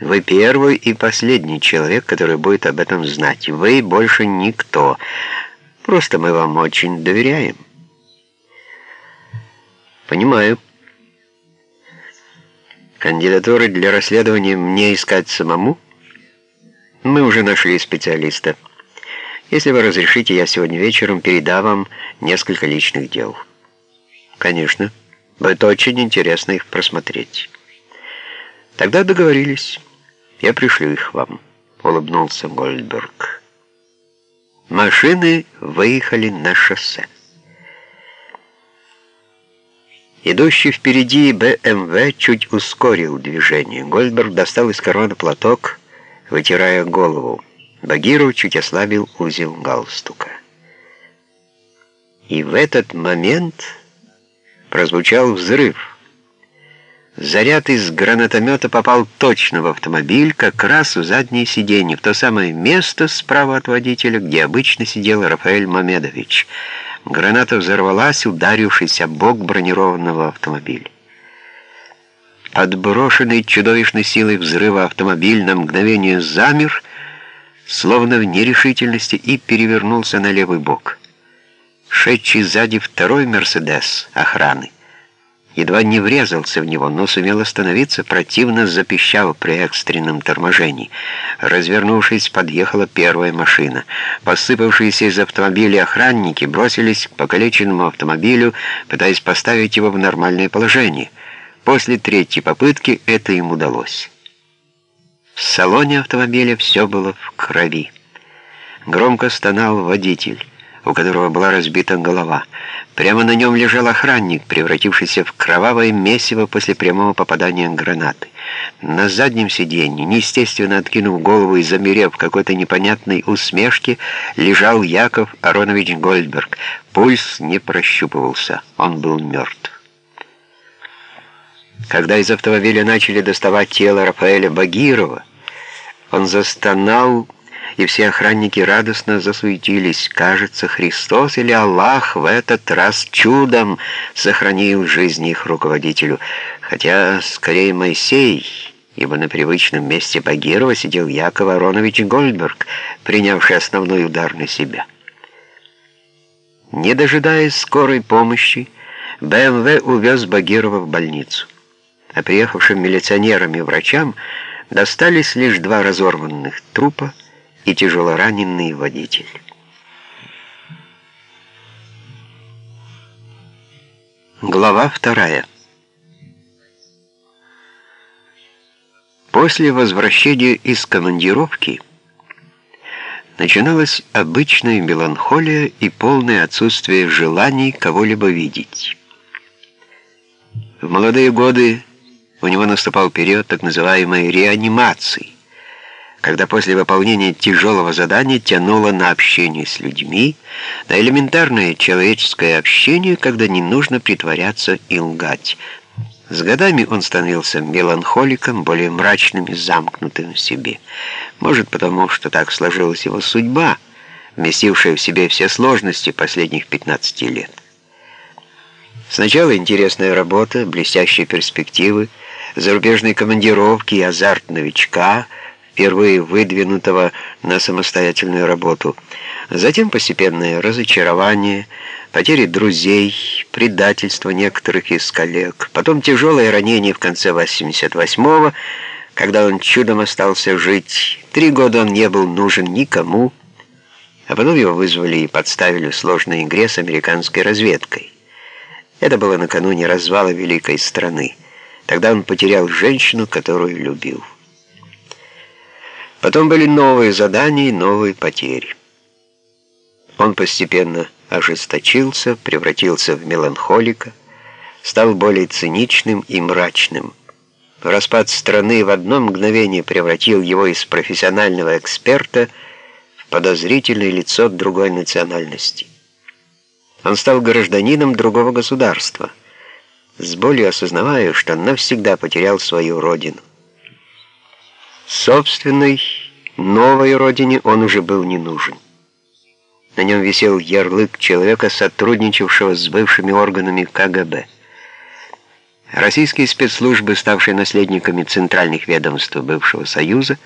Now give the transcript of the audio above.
Вы первый и последний человек, который будет об этом знать. Вы больше никто. Просто мы вам очень доверяем. Понимаю. Кандидатуры для расследования мне искать самому? Мы уже нашли специалиста. Если вы разрешите, я сегодня вечером передам вам несколько личных дел. Конечно. Будет очень интересно их просмотреть. Тогда договорились. Я пришлю их вам, улыбнулся Гольдберг. Машины выехали на шоссе. Идущий впереди БМВ чуть ускорил движение. Гольдберг достал из кармана платок, вытирая голову. Багиров чуть ослабил узел галстука. И в этот момент прозвучал взрыв. Заряд из гранатомета попал точно в автомобиль, как раз в заднее сиденье, в то самое место справа от водителя, где обычно сидел Рафаэль Мамедович. Граната взорвалась, ударившись об бок бронированного автомобиля. Подброшенный чудовищной силой взрыва автомобиль на мгновение замер, словно в нерешительности, и перевернулся на левый бок. Шедший сзади второй «Мерседес» охраны едва не врезался в него, но сумел остановиться, противно запищал при экстренном торможении. Развернувшись, подъехала первая машина. Посыпавшиеся из автомобиля охранники бросились к покалеченному автомобилю, пытаясь поставить его в нормальное положение. После третьей попытки это им удалось. В салоне автомобиля все было в крови. Громко стонал водитель у которого была разбита голова. Прямо на нем лежал охранник, превратившийся в кровавое месиво после прямого попадания гранаты. На заднем сиденье, неестественно откинув голову и замерев в какой-то непонятной усмешке, лежал Яков Аронович Гольдберг. Пульс не прощупывался, он был мертв. Когда из автомобиля начали доставать тело Рафаэля Багирова, он застонал, и все охранники радостно засуетились. Кажется, Христос или Аллах в этот раз чудом сохранил жизнь их руководителю, хотя скорее Моисей, ибо на привычном месте Багирова сидел Яков Аронович Гольдберг, принявший основной удар на себя. Не дожидаясь скорой помощи, БМВ увез Багирова в больницу, а приехавшим милиционерам и врачам достались лишь два разорванных трупа, и тяжелораненый водитель. Глава вторая. После возвращения из командировки начиналась обычная меланхолия и полное отсутствие желаний кого-либо видеть. В молодые годы у него наступал период так называемой реанимации, когда после выполнения тяжелого задания тянуло на общение с людьми, на элементарное человеческое общение, когда не нужно притворяться и лгать. С годами он становился меланхоликом, более мрачным и замкнутым в себе. Может, потому что так сложилась его судьба, вместившая в себе все сложности последних 15 лет. Сначала интересная работа, блестящие перспективы, зарубежные командировки и азарт новичка — впервые выдвинутого на самостоятельную работу. Затем постепенное разочарование, потери друзей, предательство некоторых из коллег. Потом тяжелое ранение в конце 88-го, когда он чудом остался жить. Три года он не был нужен никому, а потом его вызвали и подставили в сложной игре с американской разведкой. Это было накануне развала великой страны. Тогда он потерял женщину, которую любил. Потом были новые задания и новые потери. Он постепенно ожесточился, превратился в меланхолика, стал более циничным и мрачным. Распад страны в одно мгновение превратил его из профессионального эксперта в подозрительное лицо другой национальности. Он стал гражданином другого государства, с болью осознавая, что навсегда потерял свою родину. Собственной, новой родине он уже был не нужен. На нем висел ярлык человека, сотрудничавшего с бывшими органами КГБ. Российские спецслужбы, ставшие наследниками центральных ведомств бывшего Союза,